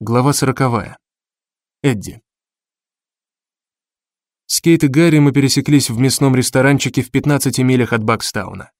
Глава сороковая. Эдди. С Кейт и Гарри мы пересеклись в мясном ресторанчике в 15 милях от Бакстауна.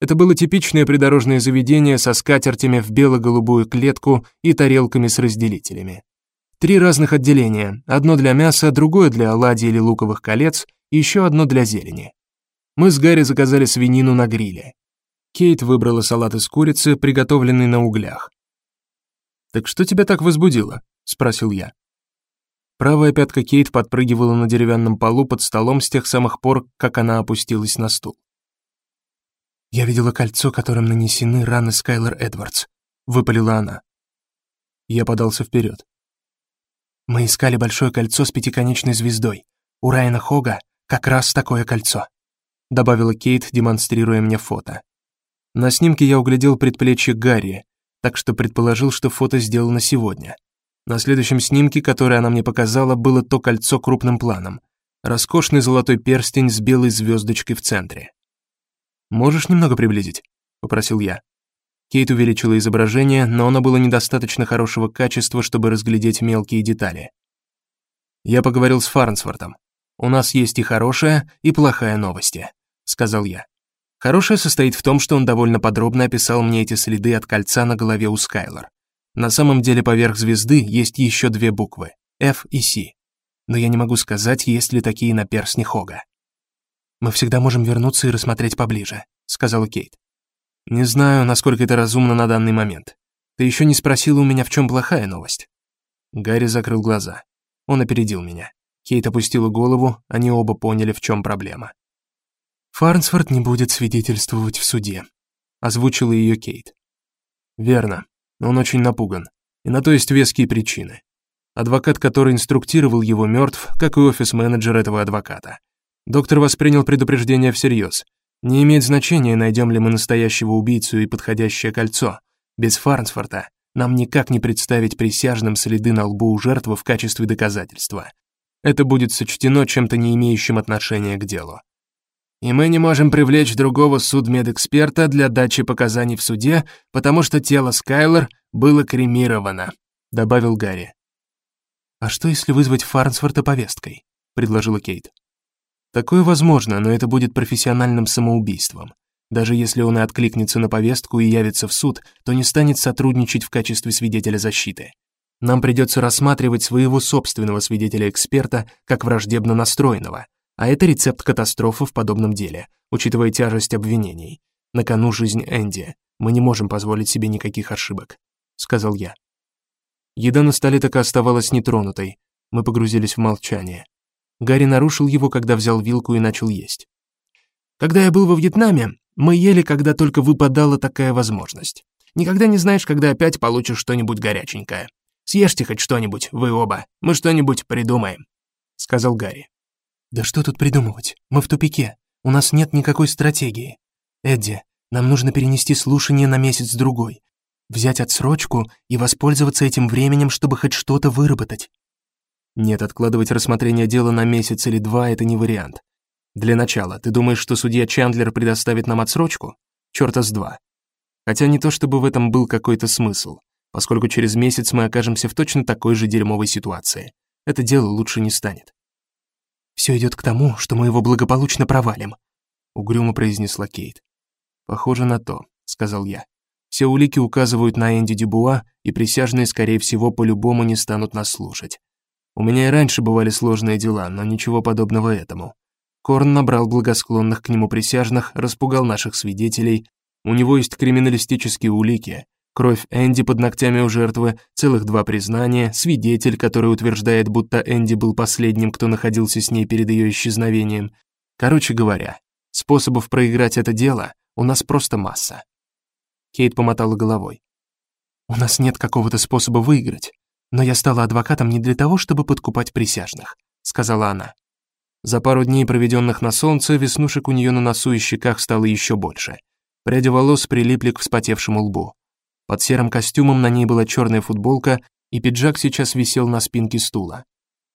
Это было типичное придорожное заведение со скатертями в бело-голубую клетку и тарелками с разделителями. Три разных отделения: одно для мяса, другое для оладий или луковых колец, и еще одно для зелени. Мы с Гарри заказали свинину на гриле. Кейт выбрала салат из курицы, приготовленный на углях. Так что тебя так возбудило? спросил я. Правая пятка Кейт подпрыгивала на деревянном полу под столом с тех самых пор, как она опустилась на стул. Я видела кольцо, которым нанесены раны Скайлер Эдвардс, выпалила она. Я подался вперед. Мы искали большое кольцо с пятиконечной звездой. У Райана Хога как раз такое кольцо, добавила Кейт, демонстрируя мне фото. На снимке я углядел предплечье Гарри, так что предположил, что фото сделано сегодня. На следующем снимке, который она мне показала, было то кольцо крупным планом. Роскошный золотой перстень с белой звездочкой в центре. Можешь немного приблизить, попросил я. Кейт увеличила изображение, но оно было недостаточно хорошего качества, чтобы разглядеть мелкие детали. Я поговорил с Фарнсвортом. У нас есть и хорошая, и плохая новости, сказал я. Хорошее состоит в том, что он довольно подробно описал мне эти следы от кольца на голове у Скайлор. На самом деле поверх звезды есть еще две буквы F и C. Но я не могу сказать, есть ли такие на перстне Хога. Мы всегда можем вернуться и рассмотреть поближе, сказала Кейт. Не знаю, насколько это разумно на данный момент. Ты еще не спросила у меня, в чем плохая новость. Гарри закрыл глаза. Он опередил меня. Кейт опустила голову, они оба поняли, в чем проблема. Фарнсфорд не будет свидетельствовать в суде, озвучила ее Кейт. Верно. Он очень напуган. И на то есть веские причины. Адвокат, который инструктировал его, мертв, как и офис-менеджер этого адвоката. Доктор воспринял предупреждение всерьез. Не имеет значения, найдем ли мы настоящего убийцу и подходящее кольцо. Без Фарнсфорта нам никак не представить присяжным следы на лбу у жертвы в качестве доказательства. Это будет сочтено чем-то не имеющим отношения к делу и мы не можем привлечь другого судмедэксперта для дачи показаний в суде, потому что тело Скайлер было кремировано», — добавил Гарри. «А что, если вызвать Фарнсворта повесткой?» — предложила Кейт. «Такое возможно, но это будет профессиональным самоубийством. Даже если он и откликнется на повестку и явится в суд, то не станет сотрудничать в качестве свидетеля защиты. Нам придется рассматривать своего собственного свидетеля-эксперта как враждебно настроенного, а это рецепт катастрофы в подобном деле, учитывая тяжесть обвинений. На кону жизнь Энди. Мы не можем позволить себе никаких ошибок, сказал я. Еда на столе так и оставалась нетронутой. Мы погрузились в молчание. Гарри нарушил его, когда взял вилку и начал есть. Когда я был во Вьетнаме, мы ели, когда только выпадала такая возможность. Никогда не знаешь, когда опять получишь что-нибудь горяченькое. Съешьте хоть что-нибудь, вы оба. Мы что-нибудь придумаем, сказал Гарри. Да что тут придумывать? Мы в тупике. У нас нет никакой стратегии. Эдди, нам нужно перенести слушание на месяц-другой, взять отсрочку и воспользоваться этим временем, чтобы хоть что-то выработать. Нет, откладывать рассмотрение дела на месяц или два это не вариант. Для начала, ты думаешь, что судья Чандлер предоставит нам отсрочку? Чёрта с два. Хотя не то чтобы в этом был какой-то смысл, поскольку через месяц мы окажемся в точно такой же дерьмовой ситуации. Это дело лучше не станет. Все идет к тому, что мы его благополучно провалим, угрюмо произнесла Кейт. Похоже на то, сказал я. Все улики указывают на Энди Дюбуа, и присяжные, скорее всего, по-любому не станут нас слушать. У меня и раньше бывали сложные дела, но ничего подобного этому. Корн набрал благосклонных к нему присяжных, распугал наших свидетелей. У него есть криминалистические улики, Кровь Энди под ногтями у жертвы, целых два признания, свидетель, который утверждает, будто Энди был последним, кто находился с ней перед ее исчезновением. Короче говоря, способов проиграть это дело у нас просто масса. Кейт помотала головой. У нас нет какого-то способа выиграть, но я стала адвокатом не для того, чтобы подкупать присяжных, сказала она. За пару дней, проведенных на солнце, веснушек у нее на носу и щеках стало еще больше. Пряди волос прилипли к вспотевшему лбу. Под серым костюмом на ней была черная футболка, и пиджак сейчас висел на спинке стула.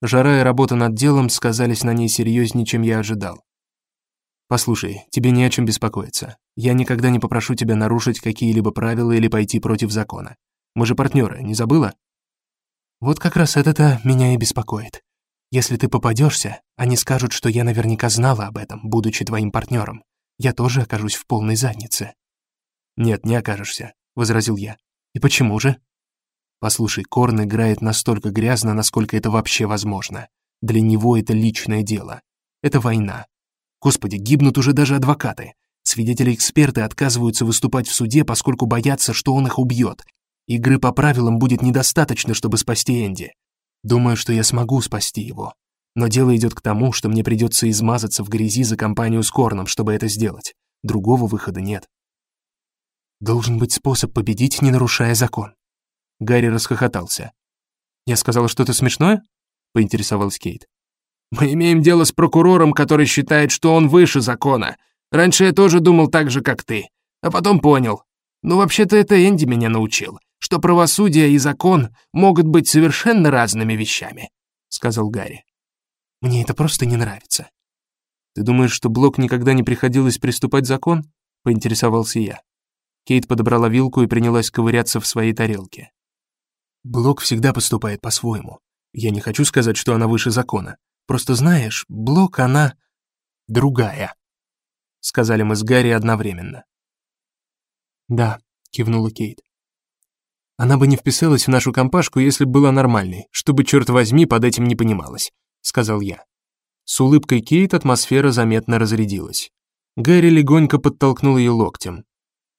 Жара и работа над делом сказались на ней серьезнее, чем я ожидал. Послушай, тебе не о чем беспокоиться. Я никогда не попрошу тебя нарушить какие-либо правила или пойти против закона. Мы же партнеры, не забыла? Вот как раз это-то меня и беспокоит. Если ты попадешься, они скажут, что я наверняка знала об этом, будучи твоим партнером. Я тоже окажусь в полной заднице. Нет, не окажешься, возразил я. И почему же? Послушай, Корн играет настолько грязно, насколько это вообще возможно. Для него это личное дело. Это война. Господи, гибнут уже даже адвокаты. Свидетели-эксперты отказываются выступать в суде, поскольку боятся, что он их убьет. Игры по правилам будет недостаточно, чтобы спасти Энди. Думаю, что я смогу спасти его. Но дело идет к тому, что мне придется измазаться в грязи за компанию с Корном, чтобы это сделать. Другого выхода нет. Должен быть способ победить, не нарушая закон. Гарри расхохотался. Я сказала что-то смешное? поинтересовалась Кейт. Мы имеем дело с прокурором, который считает, что он выше закона. Раньше я тоже думал так же, как ты, а потом понял. Ну, вообще-то это Энди меня научил, что правосудие и закон могут быть совершенно разными вещами, сказал Гарри. Мне это просто не нравится. Ты думаешь, что Блок никогда не приходилось приступать закон? поинтересовался я. Кейт подобрала вилку и принялась ковыряться в своей тарелке. Блок всегда поступает по-своему. Я не хочу сказать, что она выше закона. Просто знаешь, Блок она другая, сказали мы с Гарри одновременно. Да, кивнула Кейт. Она бы не вписалась в нашу компашку, если бы была нормальной, чтобы черт возьми под этим не понималось, сказал я. С улыбкой Кейт атмосфера заметно разрядилась. Гарри легонько подтолкнул ее локтем.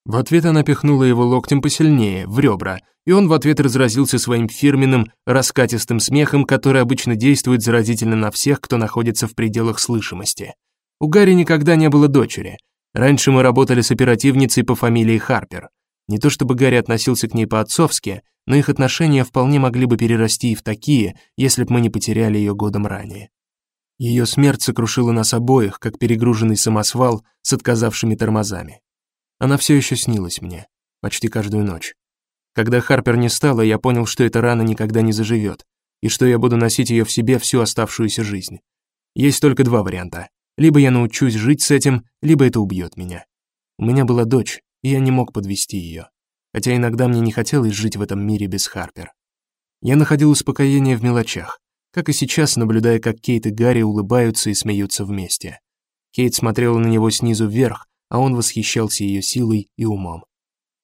В ответ она пихнула его локтем посильнее, в ребра, и он в ответ разразился своим фирменным, раскатистым смехом, который обычно действует заразительно на всех, кто находится в пределах слышимости. У Гарри никогда не было дочери. Раньше мы работали с оперативницей по фамилии Харпер. Не то чтобы Гарри относился к ней по-отцовски, но их отношения вполне могли бы перерасти и в такие, если бы мы не потеряли ее годом ранее. Ее смерть сокрушила нас обоих, как перегруженный самосвал с отказавшими тормозами. Она все еще снилась мне, почти каждую ночь. Когда Харпер не стало, я понял, что эта рана никогда не заживет, и что я буду носить ее в себе всю оставшуюся жизнь. Есть только два варианта. Либо я научусь жить с этим, либо это убьет меня. У меня была дочь, и я не мог подвести ее. Хотя иногда мне не хотелось жить в этом мире без Харпер. Я находил успокоение в мелочах, как и сейчас, наблюдая, как Кейт и Гарри улыбаются и смеются вместе. Кейт смотрела на него снизу вверх, а он восхищался ее силой и умом.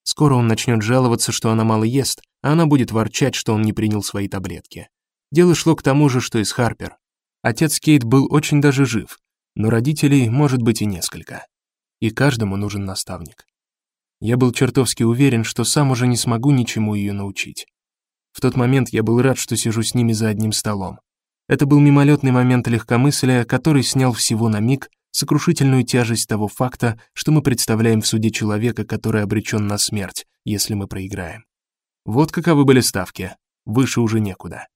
Скоро он начнет жаловаться, что она мало ест, а она будет ворчать, что он не принял свои таблетки. Дело шло к тому же, что и с Харпер. Отец Кейт был очень даже жив, но родителей может быть и несколько. И каждому нужен наставник. Я был чертовски уверен, что сам уже не смогу ничему ее научить. В тот момент я был рад, что сижу с ними за одним столом. Это был мимолетный момент легкомыслия, который снял всего на миг сокрушительную тяжесть того факта, что мы представляем в суде человека, который обречен на смерть, если мы проиграем. Вот каковы были ставки. Выше уже некуда.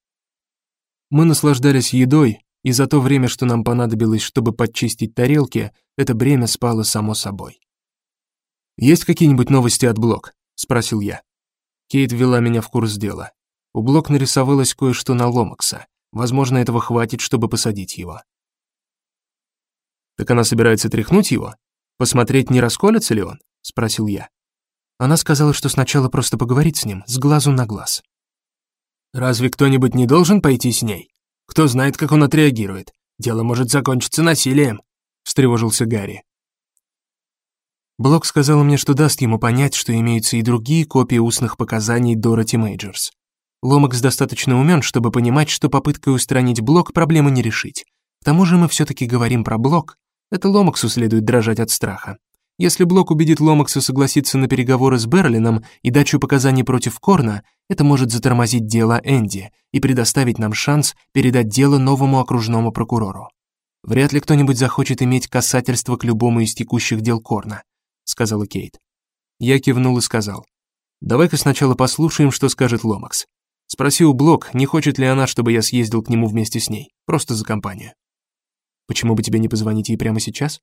Мы наслаждались едой, и за то время, что нам понадобилось, чтобы подчистить тарелки, это бремя спало само собой. Есть какие-нибудь новости от Блок? спросил я. Кейт ввела меня в курс дела. У Блок нарисовалось кое-что на Ломакса. Возможно, этого хватит, чтобы посадить его. Так она собирается тряхнуть его? Посмотреть, не расколется ли он? спросил я. Она сказала, что сначала просто поговорит с ним, с глазу на глаз. Разве кто-нибудь не должен пойти с ней? Кто знает, как он отреагирует? Дело может закончиться насилием, встревожился Гарри. Блок сказала мне, что даст ему понять, что имеются и другие копии устных показаний Дороти Мейджерс. Ломакс достаточно умен, чтобы понимать, что попыткой устранить Блок проблему не решить. К тому же мы все таки говорим про Блок, это Ломаксу следует дрожать от страха. Если Блок убедит Ломакса согласиться на переговоры с Берлином и дачу показаний против Корна, это может затормозить дело Энди и предоставить нам шанс передать дело новому окружному прокурору. Вряд ли кто-нибудь захочет иметь касательство к любому из текущих дел Корна, сказала Кейт. Я кивнул и сказал: "Давай-ка сначала послушаем, что скажет Ломакс. Спроси у Блок, не хочет ли она, чтобы я съездил к нему вместе с ней, просто за компанию". Почему бы тебе не позвонить ей прямо сейчас?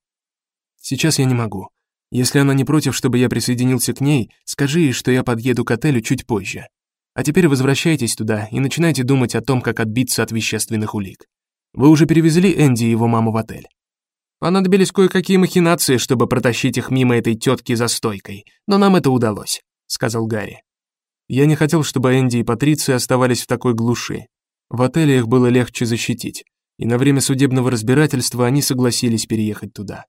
Сейчас я не могу. Если она не против, чтобы я присоединился к ней, скажи ей, что я подъеду к отелю чуть позже. А теперь возвращайтесь туда и начинайте думать о том, как отбиться от вещественных улик. Вы уже перевезли Энди и его маму в отель. Понадобились кое-какие махинации, чтобы протащить их мимо этой тетки за стойкой, но нам это удалось, сказал Гарри. Я не хотел, чтобы Энди и Патриция оставались в такой глуши. В отеле их было легче защитить, и на время судебного разбирательства они согласились переехать туда.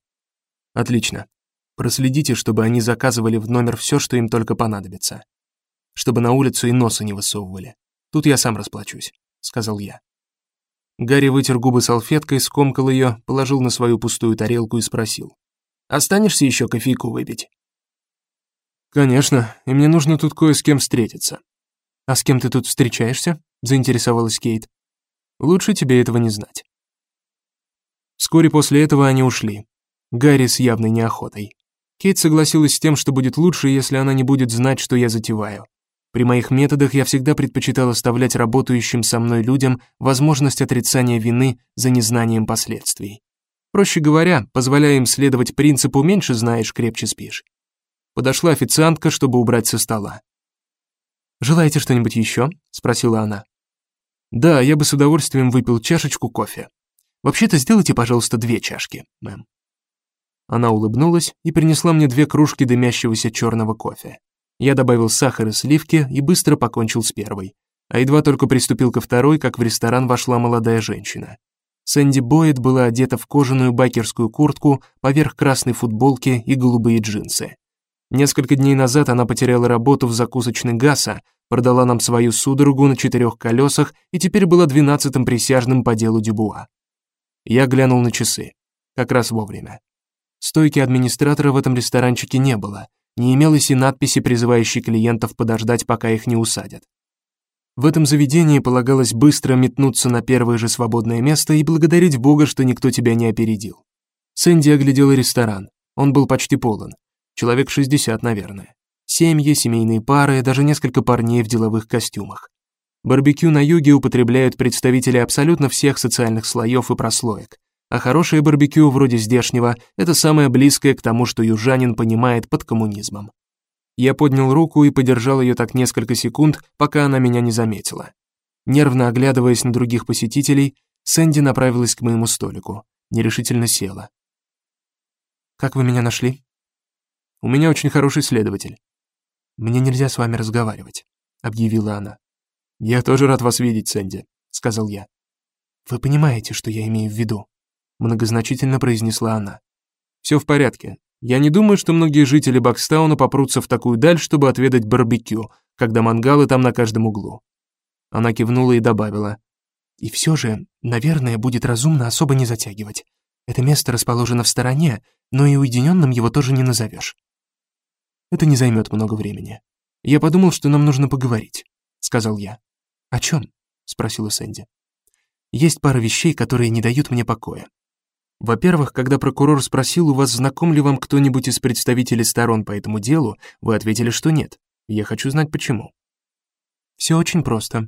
Отлично. Проследите, чтобы они заказывали в номер все, что им только понадобится. Чтобы на улицу и носа не высовывали. Тут я сам расплачусь, сказал я. Гарри вытер губы салфеткой, скомкал ее, положил на свою пустую тарелку и спросил: "Останешься еще кофейку выпить?" «Конечно, и мне нужно тут кое с кем встретиться». «А с кем ты тут встречаешься?» — заинтересовалась Кейт. «Лучше тебе этого не знать». Вскоре после этого они ушли. Гарри с явной неохотой. Кейт согласилась с тем, что будет лучше, если она не будет знать, что я затеваю. При моих методах я всегда предпочитал оставлять работающим со мной людям возможность отрицания вины за незнанием последствий. Проще говоря, позволяя им следовать принципу «меньше знаешь, крепче спишь». Подошла официантка, чтобы убрать со стола. «Желаете что-нибудь еще?» — спросила она. «Да, я бы с удовольствием выпил чашечку кофе. Вообще-то сделайте, пожалуйста, две чашки, мэм». Она улыбнулась и принесла мне две кружки дымящегося черного кофе. Я добавил сахар и сливки и быстро покончил с первой. А едва только приступил ко второй, как в ресторан вошла молодая женщина. Сэнди Бойд была одета в кожаную байкерскую куртку поверх красной футболки и голубые джинсы. Несколько дней назад она потеряла работу в закусочной Гаса, продала нам свою судорогу на четырех колесах и теперь была двенадцатым присяжным по делу Дюбуа. Я глянул на часы. Как раз вовремя. Стойки администратора в этом ресторанчике не было, не имелось и надписи, призывающей клиентов подождать, пока их не усадят. В этом заведении полагалось быстро метнуться на первое же свободное место и благодарить Бога, что никто тебя не опередил. Сэнди оглядела ресторан. Он был почти полон. Человек 60, наверное. Семьи, семейные пары, даже несколько парней в деловых костюмах. Барбекю на юге употребляют представители абсолютно всех социальных слоев и прослоек. А хорошее барбекю вроде здешнего это самое близкое к тому, что южанин понимает под коммунизмом. Я поднял руку и подержал ее так несколько секунд, пока она меня не заметила. Нервно оглядываясь на других посетителей, Сэнди направилась к моему столику, нерешительно села. Как вы меня нашли? У меня очень хороший следователь. Мне нельзя с вами разговаривать, объявила она. Я тоже рад вас видеть, Сэнди, сказал я. Вы понимаете, что я имею в виду? многозначительно произнесла она. Все в порядке. Я не думаю, что многие жители Бакстауна попрутся в такую даль, чтобы отведать барбекю, когда мангалы там на каждом углу. Она кивнула и добавила: "И все же, наверное, будет разумно особо не затягивать. Это место расположено в стороне, но и уединенным его тоже не назовешь. Это не займет много времени. Я подумал, что нам нужно поговорить, сказал я. О чем? спросила Сэнди. Есть пара вещей, которые не дают мне покоя. Во-первых, когда прокурор спросил у вас, знаком ли вам кто-нибудь из представителей сторон по этому делу, вы ответили, что нет. Я хочу знать почему. Все очень просто.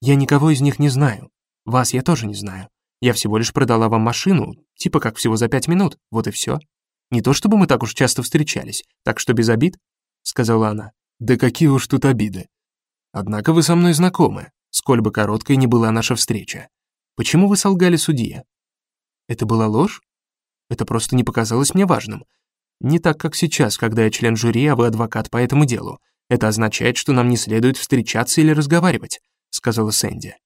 Я никого из них не знаю. Вас я тоже не знаю. Я всего лишь продала вам машину, типа как всего за пять минут. Вот и все. Не то чтобы мы так уж часто встречались, так что без обид, сказала она. Да какие уж тут обиды. Однако вы со мной знакомы, сколь бы короткой ни была наша встреча. Почему вы солгали судье? Это была ложь? Это просто не показалось мне важным. Не так, как сейчас, когда я член жюри, а вы адвокат по этому делу. Это означает, что нам не следует встречаться или разговаривать, сказала Сэнди.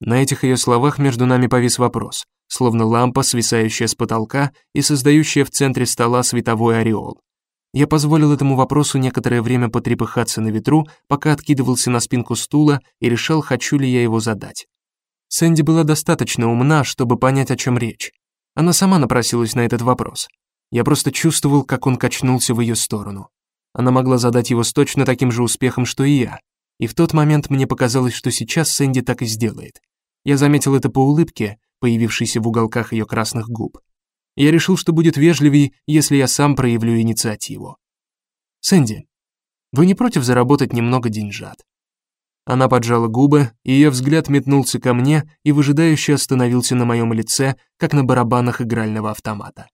На этих ее словах между нами повис вопрос словно лампа, свисающая с потолка и создающая в центре стола световой ореол. Я позволил этому вопросу некоторое время потрепыхаться на ветру, пока откидывался на спинку стула и решал, хочу ли я его задать. Сэнди была достаточно умна, чтобы понять, о чем речь. Она сама напросилась на этот вопрос. Я просто чувствовал, как он качнулся в ее сторону. Она могла задать его с точно таким же успехом, что и я. И в тот момент мне показалось, что сейчас Сэнди так и сделает. Я заметил это по улыбке, появившийся в уголках ее красных губ. Я решил, что будет вежливей, если я сам проявлю инициативу. Сэнди, вы не против заработать немного деньжат? Она поджала губы, и ее взгляд метнулся ко мне и выжидающе остановился на моем лице, как на барабанах игрального автомата.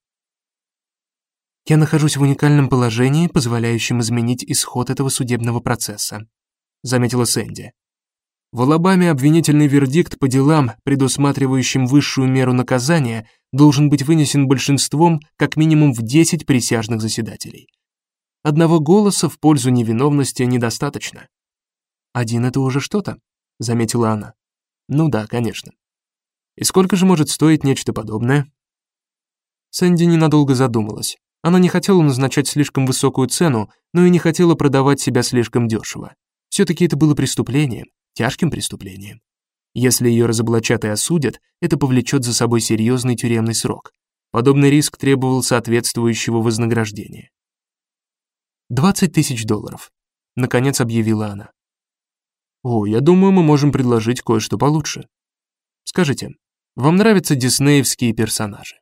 Я нахожусь в уникальном положении, позволяющем изменить исход этого судебного процесса, заметила Сэнди. В Алабаме обвинительный вердикт по делам, предусматривающим высшую меру наказания, должен быть вынесен большинством как минимум в 10 присяжных заседателей. Одного голоса в пользу невиновности недостаточно. «Один — это уже что-то», — заметила она. «Ну да, конечно. И сколько же может стоить нечто подобное?» Сэнди ненадолго задумалась. Она не хотела назначать слишком высокую цену, но и не хотела продавать себя слишком дешево. Все-таки это было преступлением, тяжким преступлением. Если ее разоблачат и осудят, это повлечет за собой серьезный тюремный срок. Подобный риск требовал соответствующего вознаграждения. «20 тысяч долларов», — наконец объявила она. «О, я думаю, мы можем предложить кое-что получше. Скажите, вам нравятся диснеевские персонажи?»